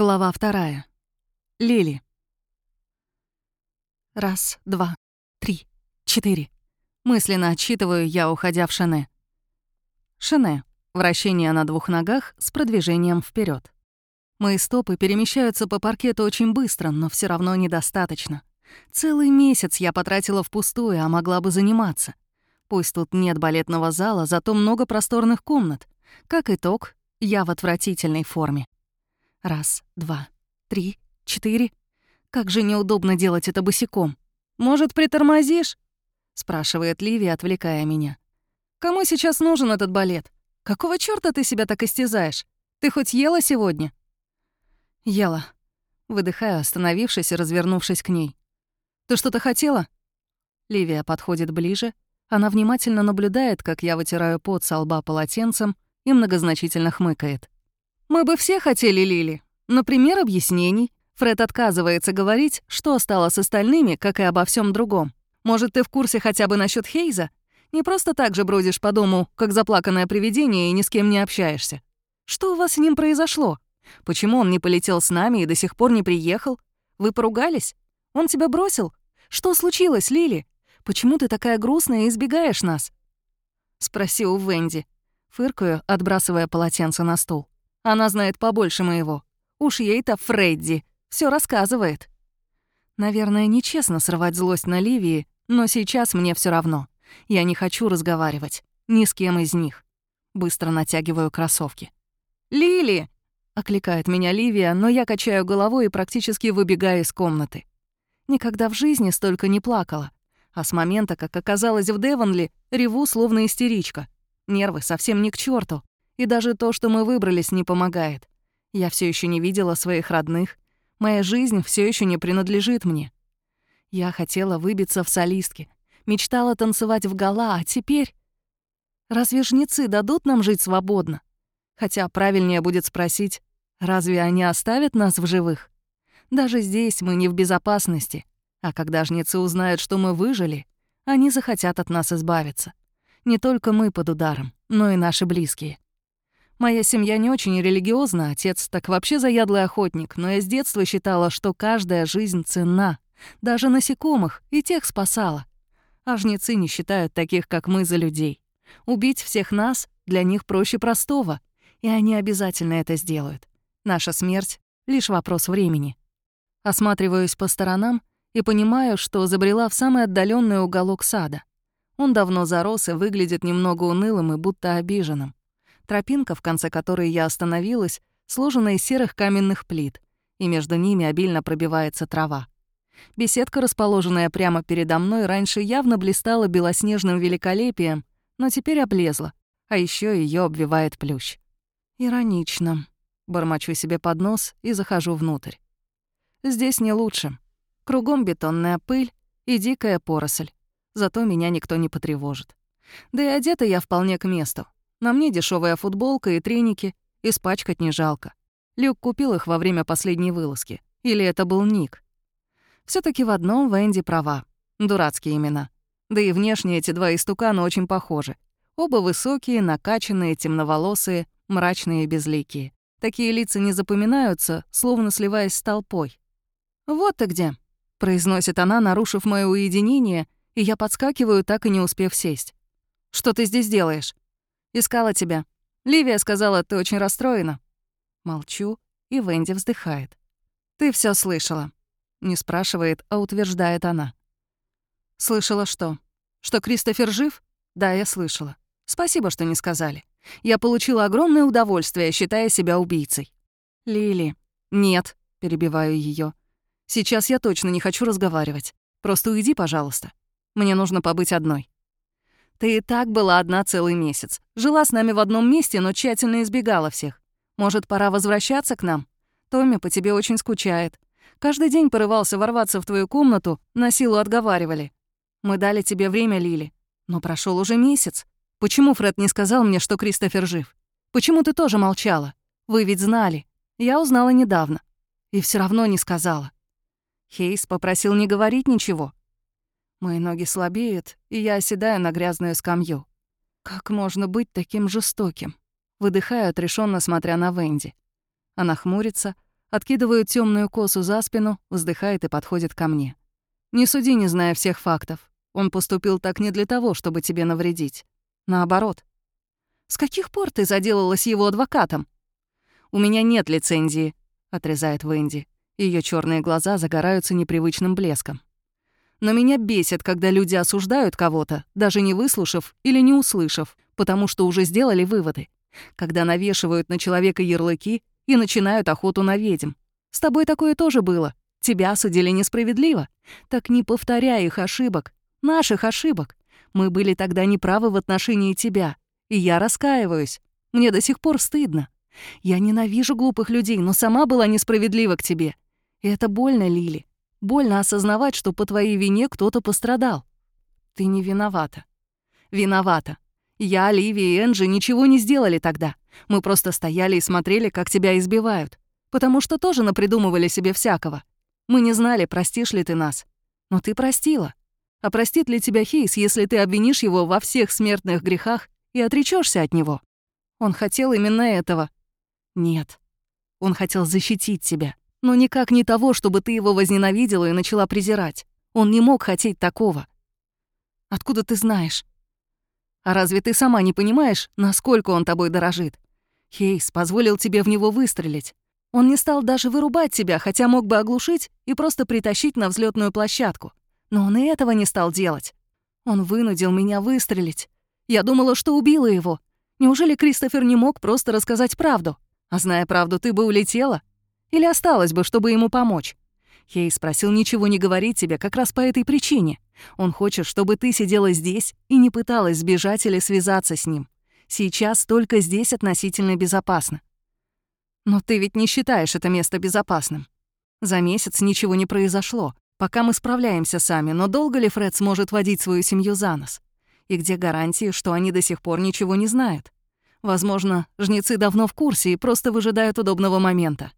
Глава вторая. Лили. Раз, два, три, четыре. Мысленно отсчитываю я, уходя в шене. Шене — вращение на двух ногах с продвижением вперед. Мои стопы перемещаются по паркету очень быстро, но все равно недостаточно. Целый месяц я потратила впустую, а могла бы заниматься. Пусть тут нет балетного зала, зато много просторных комнат. Как итог, я в отвратительной форме. Раз, два, три, четыре. Как же неудобно делать это босиком. «Может, притормозишь?» — спрашивает Ливи, отвлекая меня. «Кому сейчас нужен этот балет? Какого чёрта ты себя так истязаешь? Ты хоть ела сегодня?» «Ела». Выдыхаю, остановившись и развернувшись к ней. «Ты что-то хотела?» Ливия подходит ближе. Она внимательно наблюдает, как я вытираю пот со лба полотенцем и многозначительно хмыкает. Мы бы все хотели Лили. Например, объяснений. Фред отказывается говорить, что стало с остальными, как и обо всем другом. Может, ты в курсе хотя бы насчет Хейза? Не просто так же бродишь по дому, как заплаканное привидение, и ни с кем не общаешься. Что у вас с ним произошло? Почему он не полетел с нами и до сих пор не приехал? Вы поругались? Он тебя бросил? Что случилось, Лили? Почему ты такая грустная и избегаешь нас?» Спроси у Венди. Фыркаю, отбрасывая полотенце на стул. Она знает побольше моего. Уж ей-то Фредди все рассказывает. Наверное, нечестно срывать злость на Ливии, но сейчас мне все равно. Я не хочу разговаривать. Ни с кем из них. Быстро натягиваю кроссовки. «Лили!» — окликает меня Ливия, но я качаю головой и практически выбегаю из комнаты. Никогда в жизни столько не плакала. А с момента, как оказалась в Девонли, реву словно истеричка. Нервы совсем не к черту. И даже то, что мы выбрались, не помогает. Я все еще не видела своих родных. Моя жизнь все еще не принадлежит мне. Я хотела выбиться в солистки, мечтала танцевать в гала, а теперь... Разве жнецы дадут нам жить свободно? Хотя правильнее будет спросить, разве они оставят нас в живых? Даже здесь мы не в безопасности, а когда жнецы узнают, что мы выжили, они захотят от нас избавиться. Не только мы под ударом, но и наши близкие. Моя семья не очень религиозна, отец так вообще заядлый охотник, но я с детства считала, что каждая жизнь ценна. Даже насекомых и тех спасала. А жнецы не считают таких, как мы, за людей. Убить всех нас для них проще простого, и они обязательно это сделают. Наша смерть — лишь вопрос времени. Осматриваюсь по сторонам и понимаю, что забрела в самый отдаленный уголок сада. Он давно зарос и выглядит немного унылым и будто обиженным. Тропинка, в конце которой я остановилась, сложена из серых каменных плит, и между ними обильно пробивается трава. Беседка, расположенная прямо передо мной, раньше явно блистала белоснежным великолепием, но теперь облезла, а еще ее обвивает плющ. Иронично. Бормочу себе под нос и захожу внутрь. Здесь не лучше. Кругом бетонная пыль и дикая поросль. Зато меня никто не потревожит. Да и одета я вполне к месту. На мне дешевая футболка и треники, испачкать не жалко. Люк купил их во время последней вылазки. Или это был Ник? все таки в одном Венди права. Дурацкие имена. Да и внешне эти два истукана очень похожи. Оба высокие, накачанные, темноволосые, мрачные и безликие. Такие лица не запоминаются, словно сливаясь с толпой. «Вот ты где», — произносит она, нарушив моё уединение, и я подскакиваю, так и не успев сесть. «Что ты здесь делаешь?» Искала тебя. Ливия сказала, ты очень расстроена». Молчу, и Венди вздыхает. «Ты все слышала». Не спрашивает, а утверждает она. «Слышала что? Что Кристофер жив? Да, я слышала. Спасибо, что не сказали. Я получила огромное удовольствие, считая себя убийцей». «Лили». «Нет», — перебиваю ее. «Сейчас я точно не хочу разговаривать. Просто уйди, пожалуйста. Мне нужно побыть одной». Ты и так была одна целый месяц. Жила с нами в одном месте, но тщательно избегала всех. Может, пора возвращаться к нам? Томми по тебе очень скучает. Каждый день порывался ворваться в твою комнату, на силу отговаривали. Мы дали тебе время, Лили. Но прошел уже месяц. Почему Фред не сказал мне, что Кристофер жив? Почему ты тоже молчала? Вы ведь знали. Я узнала недавно. И все равно не сказала. Хейс попросил не говорить ничего. Мои ноги слабеют, и я оседаю на грязную скамью. Как можно быть таким жестоким? Выдыхаю, отрешенно смотря на Венди. Она хмурится, откидывает темную косу за спину, вздыхает и подходит ко мне. «Не суди, не зная всех фактов. Он поступил так не для того, чтобы тебе навредить. Наоборот. С каких пор ты заделалась его адвокатом? У меня нет лицензии, отрезает Венди. Ее черные глаза загораются непривычным блеском. Но меня бесит, когда люди осуждают кого-то, даже не выслушав или не услышав, потому что уже сделали выводы. Когда навешивают на человека ярлыки и начинают охоту на ведьм. С тобой такое тоже было. Тебя судили несправедливо. Так не повторяй их ошибок. Наших ошибок. Мы были тогда неправы в отношении тебя. И я раскаиваюсь. Мне до сих пор стыдно. Я ненавижу глупых людей, но сама была несправедлива к тебе. И это больно, Лили. Больно осознавать, что по твоей вине кто-то пострадал. Ты не виновата. Виновата. Я, Оливия и Энджи ничего не сделали тогда. Мы просто стояли и смотрели, как тебя избивают. Потому что тоже напридумывали себе всякого. Мы не знали, простишь ли ты нас. Но ты простила. А простит ли тебя Хейс, если ты обвинишь его во всех смертных грехах и отречешься от него? Он хотел именно этого. Нет. Он хотел защитить тебя. Но никак не того, чтобы ты его возненавидела и начала презирать. Он не мог хотеть такого. Откуда ты знаешь? А разве ты сама не понимаешь, насколько он тобой дорожит? Хейс позволил тебе в него выстрелить. Он не стал даже вырубать тебя, хотя мог бы оглушить и просто притащить на взлетную площадку. Но он и этого не стал делать. Он вынудил меня выстрелить. Я думала, что убила его. Неужели Кристофер не мог просто рассказать правду? А зная правду, ты бы улетела? Или осталась бы, чтобы ему помочь? Хей спросил ничего не говорить тебе как раз по этой причине. Он хочет, чтобы ты сидела здесь и не пыталась сбежать или связаться с ним. Сейчас только здесь относительно безопасно. Но ты ведь не считаешь это место безопасным. За месяц ничего не произошло, пока мы справляемся сами, но долго ли Фред сможет водить свою семью за нос? И где гарантии, что они до сих пор ничего не знают? Возможно, жнецы давно в курсе и просто выжидают удобного момента.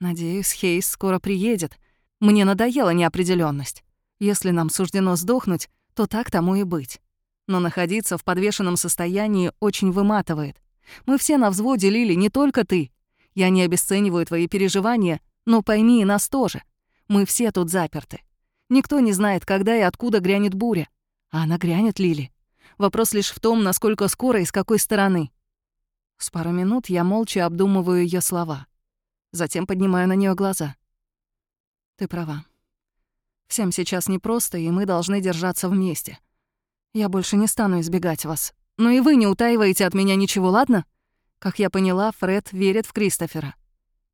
Надеюсь, Хейс скоро приедет. Мне надоела неопределенность. Если нам суждено сдохнуть, то так тому и быть. Но находиться в подвешенном состоянии очень выматывает. Мы все на взводе, Лили, не только ты. Я не обесцениваю твои переживания, но пойми и нас тоже. Мы все тут заперты. Никто не знает, когда и откуда грянет буря. А она грянет, Лили. Вопрос лишь в том, насколько скоро и с какой стороны. С пару минут я молча обдумываю ее слова. Затем поднимаю на нее глаза. Ты права. Всем сейчас непросто, и мы должны держаться вместе. Я больше не стану избегать вас. Но и вы не утаиваете от меня ничего, ладно? Как я поняла, Фред верит в Кристофера.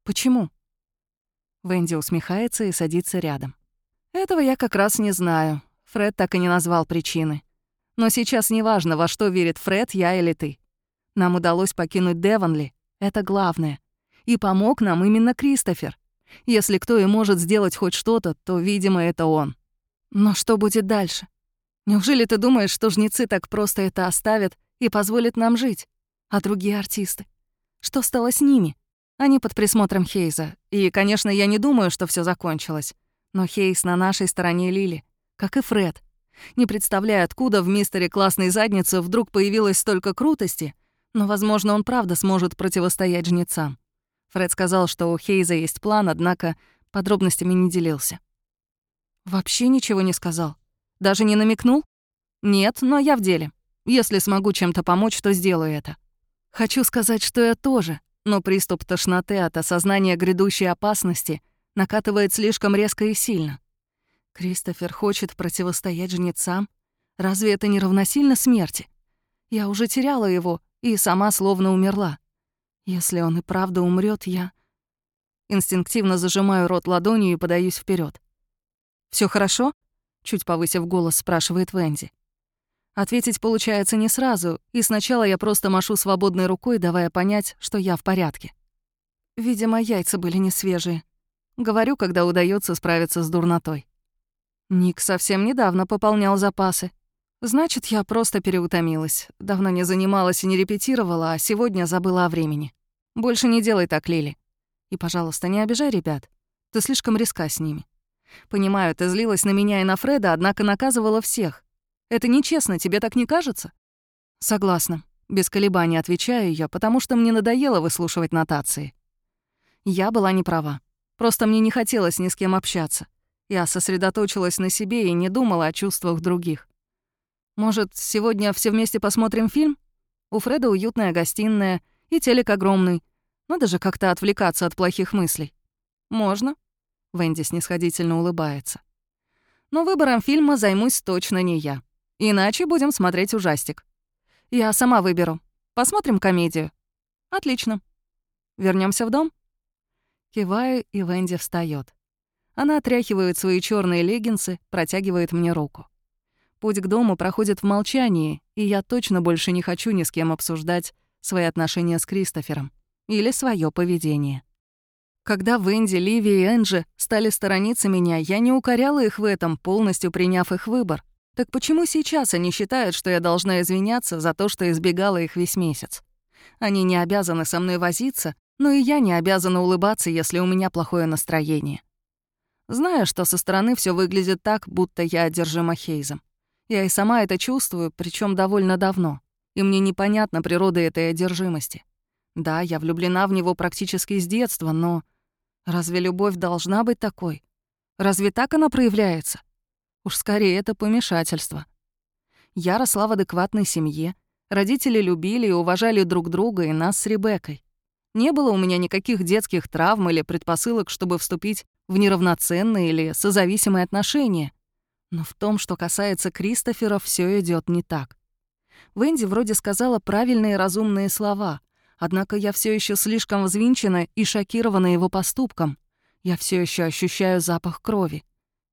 Почему? Венди усмехается и садится рядом. Этого я как раз не знаю. Фред так и не назвал причины. Но сейчас неважно, во что верит Фред, я или ты. Нам удалось покинуть Девонли. Это главное и помог нам именно Кристофер. Если кто и может сделать хоть что-то, то, видимо, это он. Но что будет дальше? Неужели ты думаешь, что жнецы так просто это оставят и позволят нам жить? А другие артисты? Что стало с ними? Они под присмотром Хейза. И, конечно, я не думаю, что все закончилось. Но Хейз на нашей стороне Лили, как и Фред. Не представляю, откуда в мистере классной задницы вдруг появилось столько крутости, но, возможно, он правда сможет противостоять жнецам. Фред сказал, что у Хейза есть план, однако подробностями не делился. Вообще ничего не сказал. Даже не намекнул? Нет, но я в деле. Если смогу чем-то помочь, то сделаю это. Хочу сказать, что я тоже, но приступ тошноты от осознания грядущей опасности накатывает слишком резко и сильно. Кристофер хочет противостоять жнецам? Разве это не равносильно смерти? Я уже теряла его и сама словно умерла. Если он и правда умрет, я... Инстинктивно зажимаю рот ладонью и подаюсь вперед. Все хорошо?» — чуть повысив голос, спрашивает Венди. Ответить получается не сразу, и сначала я просто машу свободной рукой, давая понять, что я в порядке. Видимо, яйца были не свежие. Говорю, когда удается справиться с дурнотой. Ник совсем недавно пополнял запасы. Значит, я просто переутомилась. Давно не занималась и не репетировала, а сегодня забыла о времени. Больше не делай так, Лили. И, пожалуйста, не обижай ребят. Ты слишком риска с ними. Понимаю, ты злилась на меня и на Фреда, однако наказывала всех. Это нечестно, тебе так не кажется? Согласна. Без колебаний отвечаю я, потому что мне надоело выслушивать нотации. Я была не права. Просто мне не хотелось ни с кем общаться. Я сосредоточилась на себе и не думала о чувствах других. Может, сегодня все вместе посмотрим фильм? У Фреда уютная гостиная и телек огромный. Надо же как-то отвлекаться от плохих мыслей. Можно. Венди снисходительно улыбается. Но выбором фильма займусь точно не я. Иначе будем смотреть ужастик. Я сама выберу. Посмотрим комедию. Отлично. Вернемся в дом? Киваю, и Венди встает. Она отряхивает свои черные леггинсы, протягивает мне руку. Путь к дому проходит в молчании, и я точно больше не хочу ни с кем обсуждать свои отношения с Кристофером или свое поведение. Когда Венди, Ливи и Энджи стали сторониться меня, я не укоряла их в этом, полностью приняв их выбор. Так почему сейчас они считают, что я должна извиняться за то, что избегала их весь месяц? Они не обязаны со мной возиться, но и я не обязана улыбаться, если у меня плохое настроение. Зная, что со стороны все выглядит так, будто я одержима Хейзом. Я и сама это чувствую, причем довольно давно. И мне непонятна природа этой одержимости. Да, я влюблена в него практически с детства, но разве любовь должна быть такой? Разве так она проявляется? Уж скорее это помешательство. Я росла в адекватной семье. Родители любили и уважали друг друга и нас с Ребеккой. Не было у меня никаких детских травм или предпосылок, чтобы вступить в неравноценные или созависимые отношения. Но в том, что касается Кристофера, все идет не так. Венди вроде сказала правильные разумные слова, однако я все еще слишком взвинчена и шокирована его поступком. Я все еще ощущаю запах крови.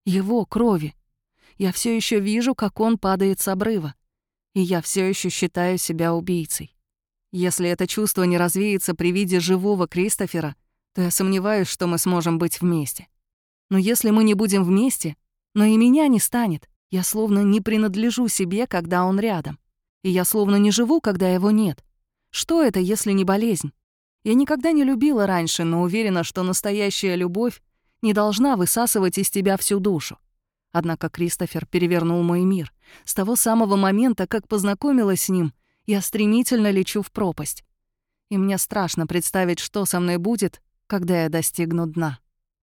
Его крови. Я все еще вижу, как он падает с обрыва. И я все еще считаю себя убийцей. Если это чувство не развеется при виде живого Кристофера, то я сомневаюсь, что мы сможем быть вместе. Но если мы не будем вместе, но и меня не станет. Я словно не принадлежу себе, когда он рядом. И я словно не живу, когда его нет. Что это, если не болезнь? Я никогда не любила раньше, но уверена, что настоящая любовь не должна высасывать из тебя всю душу. Однако Кристофер перевернул мой мир. С того самого момента, как познакомилась с ним, я стремительно лечу в пропасть. И мне страшно представить, что со мной будет, когда я достигну дна.